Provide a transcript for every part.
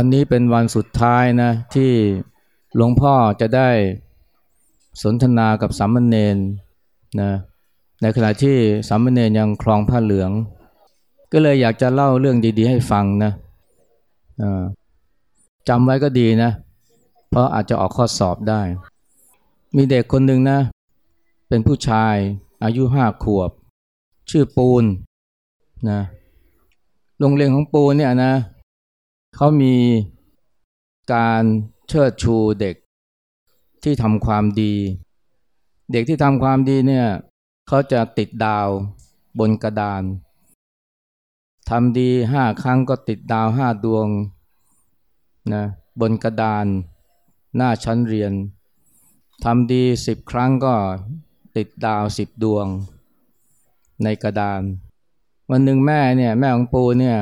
วันนี้เป็นวันสุดท้ายนะ ที่หลวงพ่อจะได้สนทนากับสามเณรนะในขณะที่สามเณรยังคลองผ้าเหลือง ก็เลยอยากจะเล่าเรื่องดีๆให้ฟังนะจำไว้ก็ดีนะ เพราะอาจจะออกข้อสอบได้ มีเด็กคนหนึ่งนะ เป็นผู้ชายอายุห้าขวบ ชื่อปูนนะโรงเรียนของปูนเนี่ยนะ เขามีการเชิดชูเด็กที่ทำความดี เด็กที่ทำความดีเนี่ยเขาจะติดดาวบนกระดานทำดีห้าครั้งก็ติดดาวห้าดวงนะบนกระดานหน้าชั้นเรียนทำดีสิบครั้งก็ติดดาวสิบดวงในกระดาน วันหนึ่งแม่เนี่ยแม่ของปูเนี่ย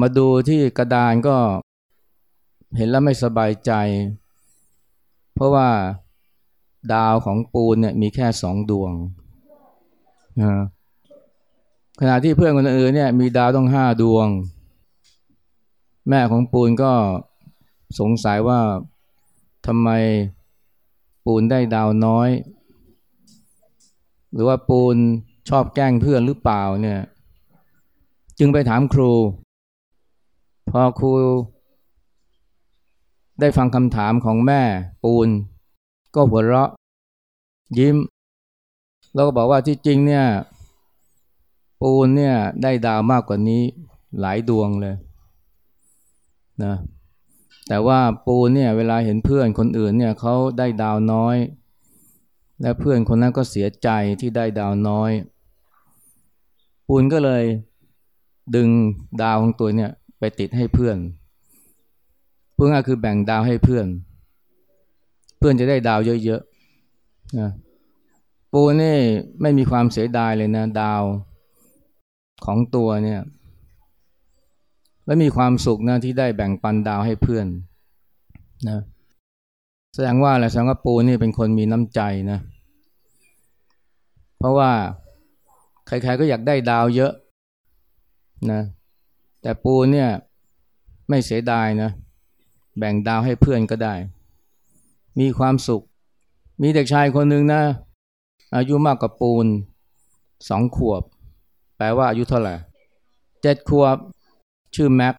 มาดูที่กระดานก็เห็นแล้วไม่สบายใจ เพราะว่าดาวของปูนเนี่ยมีแค่สองดวงนะขณะที่เพื่อนคนอื่นเนี่ยมีดาวต้องห้าดวง แม่ของปูนก็สงสัยว่าทำไมปูนได้ดาวน้อย หรือว่าปูนชอบแกล้งเพื่อนหรือเปล่าเนี่ย จึงไปถามครู พอครูได้ฟังคำถามของแม่ปูน ก็หัวเราะ ยิ้ม แล้วก็บอกว่าที่จริงเนี่ย ปูนเนี่ยได้ดาวมากกว่านี้หลายดวงเลยนะแต่ว่าปูนเนี่ยเวลาเห็นเพื่อนคนอื่นเนี่ยเขาได้ดาวน้อย และเพื่อนคนนั้นก็เสียใจที่ได้ดาวน้อย ปูนก็เลยดึงดาวของตัวเนี่ย ไปติดให้เพื่อนเพื่อนก็คือแบ่งดาวให้เพื่อน เพื่อนจะได้ดาวเยอะๆนะปูนี่ไม่มีความเสียดายเลยนะ ดาวของตัวเนี่ย และมีความสุขนะที่ได้แบ่งปันดาวให้เพื่อนนะแสดงว่าอะไรแสดงว่าปูนี่เป็นคนมีน้ำใจนะ เพราะว่าใครๆก็อยากได้ดาวเยอะนะ แต่ปูเนี่ยไม่เสียดายนะ แบ่งดาวให้เพื่อนก็ได้ มีความสุข มีเด็กชายคนหนึ่งนะ อายุมากกว่าปูนสองขวบ แปลว่าอายุเท่าไหร่เจ็ดขวบ ชื่อแม็ก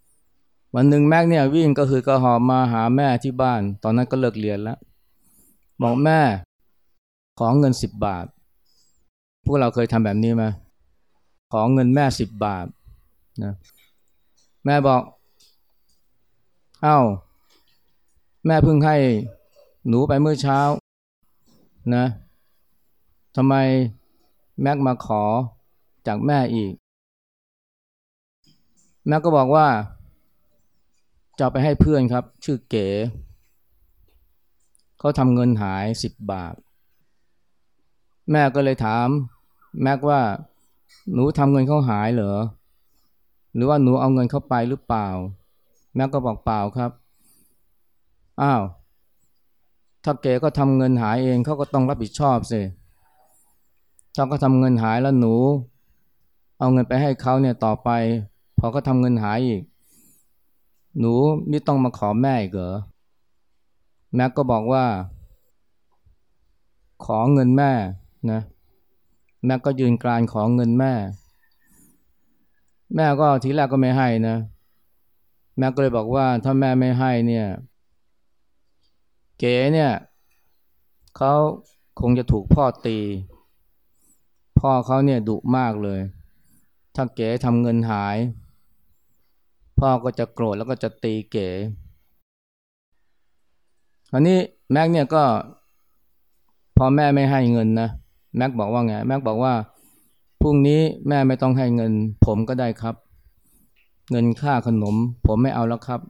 วันหนึ่งแม็กเนี่ยวิ่งก็คือกระหอบมาหาแม่ที่บ้าน ตอนนั้นก็เลิกเรียนแล้ว บอกแม่ ขอเงินสิบบาท พวกเราเคยทำแบบนี้ไหมขอเงินแม่สิบบาทนะ แม่บอก เอา้า แม่เพิ่งให้หนูไปเมื่อเช้า นะทำไมแม็กมาขอจากแม่อีก แม่ก็บอกว่า จะไปให้เพื่อนครับ ชื่อเก๋เขาทำเงินหายสิบบาท แม่ก็เลยถาม แม็กว่า หนูทำเงินเขาหายเหรอ หรือว่าหนูเอาเงินเข้าไปหรือเปล่า แม่ก็บอกเปล่าครับ อ้าว ถ้าเก๋ก็ทำเงินหายเองเขาก็ต้องรับผิดชอบสิถ้าก็ทำเงินหายแล้วหนู เอาเงินไปให้เขาเนี่ยต่อไป พอเขาทำเงินหายอีก หนูไม่ต้องมาขอแม่อีกเหรอแม่ก็บอกว่า ขอเงินแม่นะแม่ก็ยืนกรานขอเงินแม่ แม่ก็ทีแรกก็ไม่ให้นะ แม่ก็เลยบอกว่าถ้าแม่ไม่ให้เนี่ย เก๋เนี่ยเขาคงจะถูกพ่อตี พ่อเขาเนี่ยดุมากเลย ถ้าเก๋ทำเงินหาย พ่อก็จะโกรธแล้วก็จะตีเก๋อันนี้แม็กเนี่ยก็ พอแม่ไม่ให้เงินนะแม็กบอกว่าไงแม็กบอกว่า รุ่งนี้แม่ไม่ต้องให้เงิน ผมก็ได้ครับ เงินค่าขนม ผมไม่เอาแล้วครับ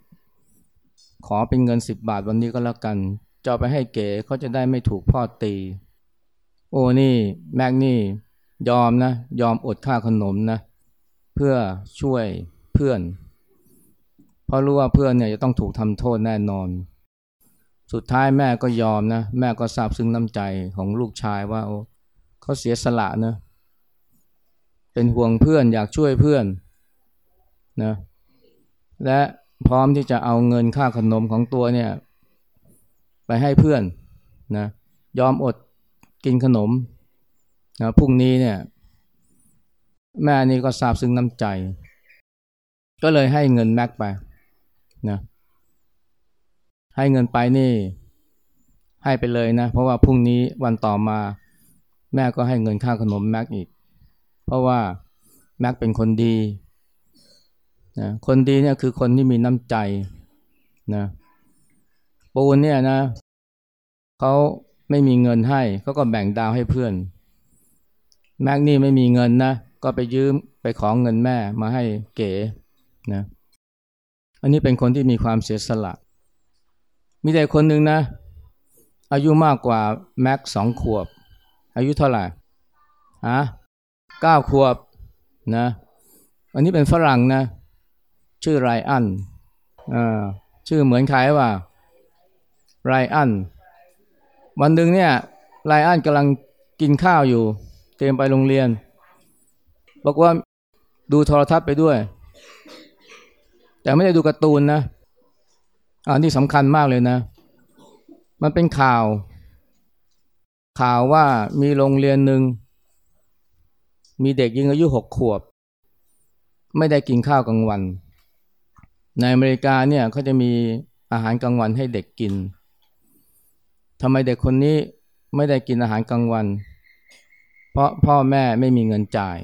ขอเป็นเงินสิบบาทวันนี้ก็แล้วกันจะไปให้เก๋เขาจะได้ไม่ถูกพ่อตี โอ้นี่แม็กนี่ ยอมนะ ยอมอดค่าขนมนะ เพื่อช่วยเพื่อน เพราะรู้ว่าเพื่อนเนี่ยจะต้องถูกทำโทษแน่นอน สุดท้ายแม่ก็ยอมนะ แม่ก็ซาบซึ้งน้ำใจของลูกชายว่าเขาเสียสละนะเป็นห่วงเพื่อนอยากช่วยเพื่อนนะและพร้อมที่จะเอาเงินค่าขนมของตัวเนี่ย ไปให้เพื่อนนะยอมอดกินขนมนะพรุ่งนี้เนี่ย แม่นี่ก็ซาบซึ้งน้ำใจ ก็เลยให้เงินแม็กไปนะให้เงินไปนี่ ให้ไปเลยนะ เพราะว่าพรุ่งนี้วันต่อมา แม่ก็ให้เงินค่าขนมแม็กอีก เพราะว่าแม็กเป็นคนดีนะคนดีเนี่ยคือคนที่มีน้ำใจนะปูนเนี่ยนะเขาไม่มีเงินให้เขาก็แบ่งดาวให้เพื่อน แม็กนี่ไม่มีเงินนะก็ไปยืมไปของเงินแม่มาให้เก๋นะอันนี้เป็นคนที่มีความเสียสละ มีแต่คนหนึ่งนะ อายุมากกว่าแม็กสองขวบ อายุเท่าไหร่ฮะ เก้าขวบนะ อันนี้เป็นฝรั่งนะ ชื่อไรอันอ่าชื่อเหมือนใครว่าไรอัน วันหนึ่งเนี่ยไรอันกำลังกินข้าวอยู่ เตรียมไปโรงเรียน บอกว่าดูโทรทัศน์ไปด้วย แต่ไม่ได้ดูการ์ตูนนะอันที่สำคัญมากเลยนะ มันเป็นข่าว ข่าวว่ามีโรงเรียนหนึ่ง มีเด็กยิงอายุหกขวบ ไม่ได้กินข้าวกลางวัน ในอเมริกาเนี่ยเขาจะมีอาหารกลางวันให้เด็กกินทำไมเด็กคนนี้ไม่ได้กินอาหารกลางวัน เพราะพ่อแม่ไม่มีเงินจ่าย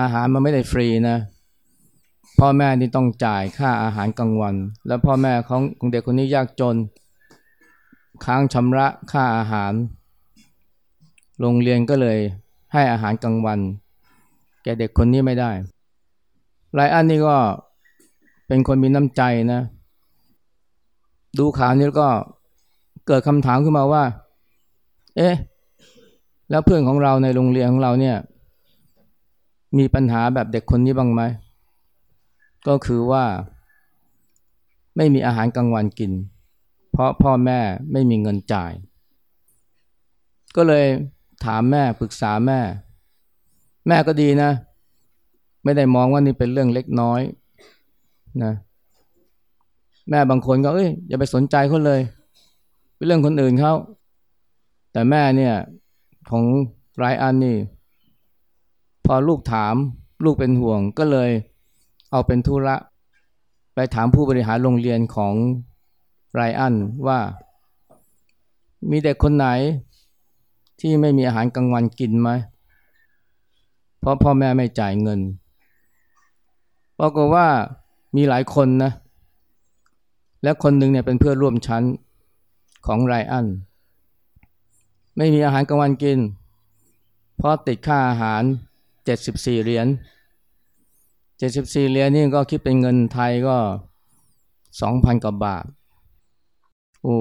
อาหารมันไม่ได้ฟรีนะ พ่อแม่นี่ต้องจ่ายค่าอาหารกลางวัน แล้วพ่อแม่ของของเด็กคนนี้ยากจน ค้างชำระค่าอาหาร โรงเรียนก็เลย ให้อาหารกลางวัน แกเด็กคนนี้ไม่ได้ไรอันนี่ก็เป็นคนมีน้ำใจนะ ดูข่าวนี้ก็เกิดคำถามขึ้นมาว่า เอ๊ะ แล้วเพื่อนของเราในโรงเรียนของเราเนี่ย มีปัญหาแบบเด็กคนนี้บ้างไหม ก็คือว่า ไม่มีอาหารกลางวันกิน เพราะพ่อแม่ไม่มีเงินจ่าย ก็เลย ถามแม่ปรึกษาแม่ แม่ก็ดีนะ ไม่ได้มองว่านี่เป็นเรื่องเล็กน้อยนะแม่บางคนก็เอ้ยอย่าไปสนใจเขาเลย เป็นเรื่องคนอื่นเขาแต่แม่เนี่ยของไรอันนี่ พอลูกถามลูกเป็นห่วงก็เลยเอาเป็นธุระไปถามผู้บริหารโรงเรียนของไรอันว่า มีเด็กคนไหน ที่ไม่มีอาหารกลางวันกินไหม เพราะพ่อแม่ไม่จ่ายเงินปรากฏว่ามีหลายคนนะ และคนหนึ่งเนี่ยเป็นเพื่อนร่วมชั้นของไรอัน ไม่มีอาหารกลางวันกิน เพราะติดค่าอาหาร 74 เหรียญ 74 เหรียญนี่ก็คิดเป็นเงินไทยก็ 2,000 กว่าบาท โอ้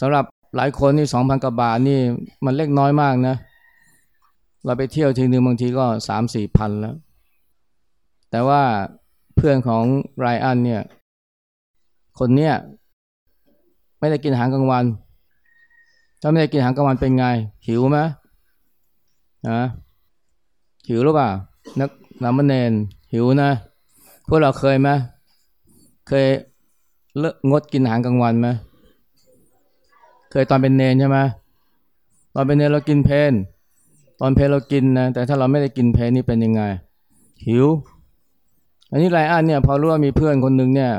สำหรับ หลายคนนี่2,000กว่าบาทนี่มันเล็กน้อยมากนะ เราไปเที่ยวทีนึงบางทีก็3-4พันแล้ว แต่ว่าเพื่อนของไรอันเนี่ย คนเนี้ยไม่ได้กินอาหารกลางวัน ถ้าไม่ได้กินอาหารกลางวันเป็นไง หิวไหมนะหิวหรือเปล่า นักนามเณรหิวนะ พวกเราเคยไหมเคยเลิกงดกินอาหารกลางวันไหม เคยตอนเป็นเนนใช่ไหมตอนเป็นเนนเรากินเพนตอนเพนเรากินนะแต่ถ้าเราไม่ได้กินเพนนี่เป็นยังไง หิว อันนี้ไรอันเนี่ยพอรู้ว่ามีเพื่อนคนหนึ่งเนี่ย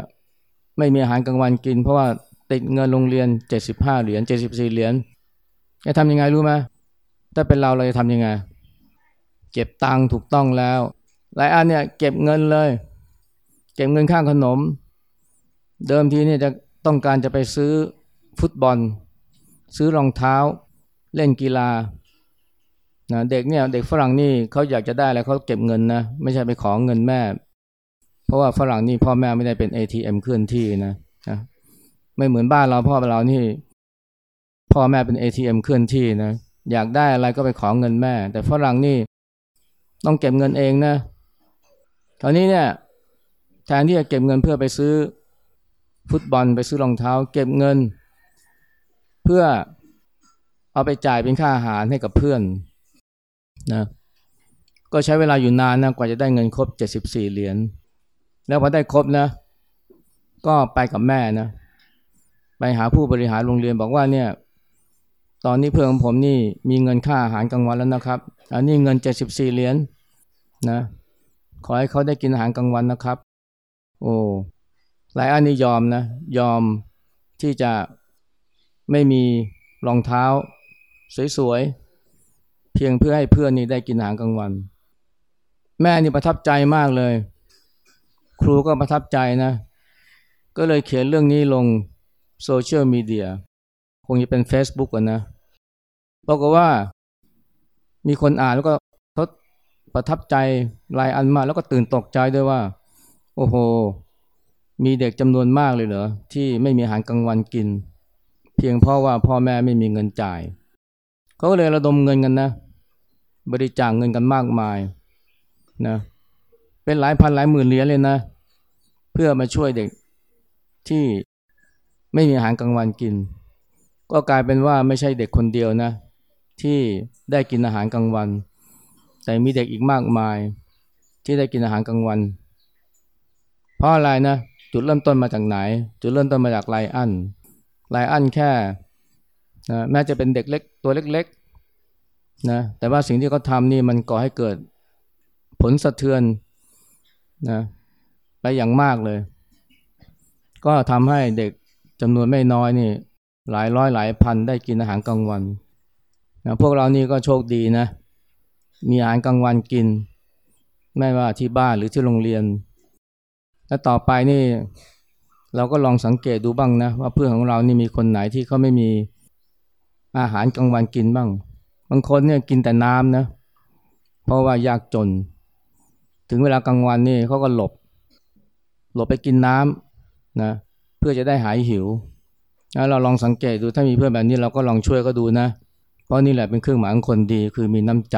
ไม่มีอาหารกลางวันกิน เพราะว่าติดเงินโรงเรียนเจ็ดสิบห้าเหรียญเจ็ดสิบสี่เหรียญจะทำยังไงรู้ไหมถ้าเป็นเราเราจะทำยังไง เก็บตังค์ถูกต้องแล้วหลายอันเนี่ยเก็บเงินเลย เก็บเงินข้างขนม เดิมทีเนี่ยจะต้องการจะไปซื้อฟุตบอล ซื้อรองเท้าเล่นกีฬานะเด็กเนี่ยเด็กฝรั่งนี่เขาอยากจะได้แล้วเขาเก็บเงินนะไม่ใช่ไปขอเงินแม่ เพราะว่าฝรั่งนี่พ่อแม่ไม่ได้เป็น ATM เคลื่อนที่นะนะไม่เหมือนบ้านเราพ่อเรานี่ พ่อแม่เป็น ATM เคลื่อนที่นะอยากได้อะไรก็ไปขอเงินแม่ แต่ฝรั่งนี่ต้องเก็บเงินเองนะคราวนี้เนี่ยแทนที่จะเก็บเงินเพื่อไปซื้อฟุตบอลไปซื้อรองเท้า เก็บเงิน เพื่อเอาไปจ่ายเป็นค่าอาหารให้กับเพื่อนนะก็ใช้เวลาอยู่นานนะกว่าจะได้เงินครบ 74 เหรียญแล้วพอได้ครบนะ ก็ไปกับแม่นะไปหาผู้บริหารโรงเรียนบอกว่าเนี่ย ตอนนี้เพื่อนของผมนี่มีเงินค่าอาหารกลางวันแล้วนะครับ อันนี้เงินเจ็ดสิบสี่เหรียญนนะขอให้เขาได้กินอาหารกลางวันนะครับ โอ้หลายอันนี้ยอมนะ ยอมที่จะ ไม่มีรองเท้า สวยๆ เพียงเพื่อให้เพื่อนนี่ได้กินอาหารกลางวัน แม่นี่ประทับใจมากเลย ครูก็ประทับใจนะ ก็เลยเขียนเรื่องนี้ลงโซเชียลมีเดียคงจะเป็น Facebook กันนะบอกว่ามีคนอ่านแล้วก็เขาประทับใจลายอันมากแล้วก็ตื่นตกใจด้วยว่า โอ้โห มีเด็กจำนวนมากเลยเหรอ ที่ไม่มีอาหารกลางวันกิน เพียงเพราะว่าพ่อแม่ไม่มีเงินจ่าย เขาก็เลยระดมเงินกันนะ บริจาคเงินกันมากมายนะเป็นหลายพันหลายหมื่นเหรียญเลยนะ เพื่อมาช่วยเด็กที่ไม่มีอาหารกลางวันกิน ก็กลายเป็นว่าไม่ใช่เด็กคนเดียวนะ ที่ได้กินอาหารกลางวัน แต่มีเด็กอีกมากมาย ที่ได้กินอาหารกลางวัน เพราะอะไรนะ จุดเริ่มต้นมาจากไหน จุดเริ่มต้นมาจากไลอัน ไลอันแค่นะแม้จะเป็นเด็กเล็กตัวเล็กๆนะแต่ว่าสิ่งที่เขาทำนี่มันก่อให้เกิดผลสะเทือนนะไปอย่างมากเลย ก็ทำให้เด็กจำนวนไม่น้อยนี่ หลายร้อยหลายพันได้กินอาหารกลางวันนะพวกเรานี่ก็โชคดีนะ มีอาหารกลางวันกิน ไม่ว่าที่บ้านหรือที่โรงเรียน และต่อไปนี่ เราก็ลองสังเกตดูบ้างนะว่าเพื่อนของเรานี่มีคนไหนที่เขาไม่มีอาหารกลางวันกินบ้าง บางคนเนี่ยกินแต่น้ำนะ เพราะว่ายากจน ถึงเวลากลางวันนี่เขาก็หลบ หลบไปกินน้ำนะเพื่อจะได้หายหิวแล้วเราลองสังเกตดูถ้ามีเพื่อนแบบนี้เราก็ลองช่วยก็ดูนะ เพราะนี่แหละเป็นเครื่องหมายของคนดีคือมีน้ำใจ